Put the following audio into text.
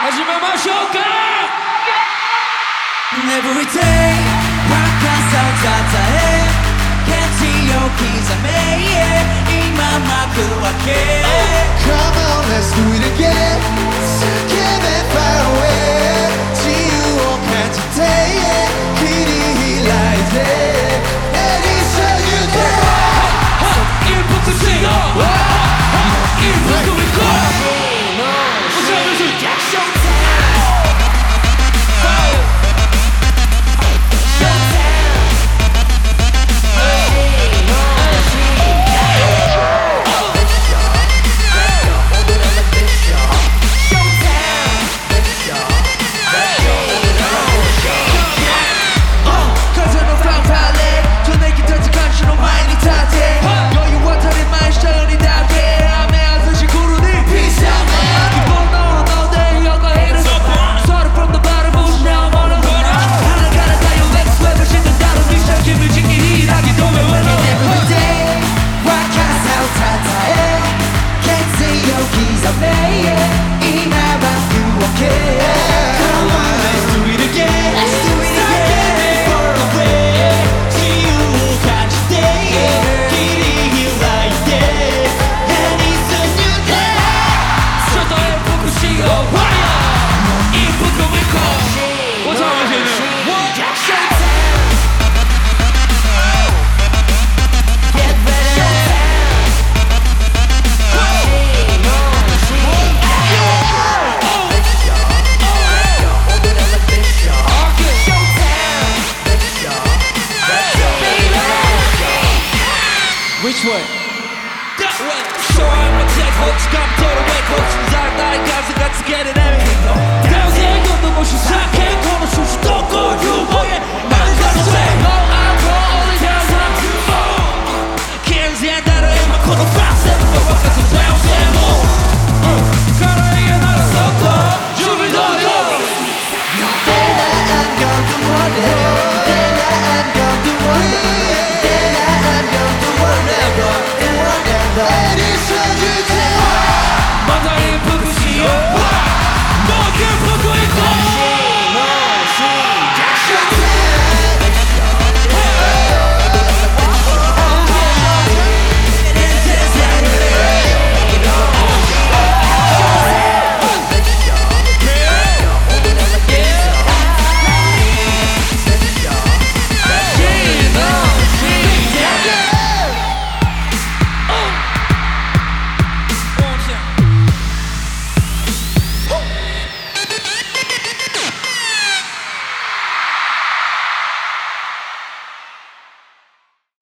始めましょうか Every day バカさをたえケチを刻め今幕開け Come on, let's do it again Which one?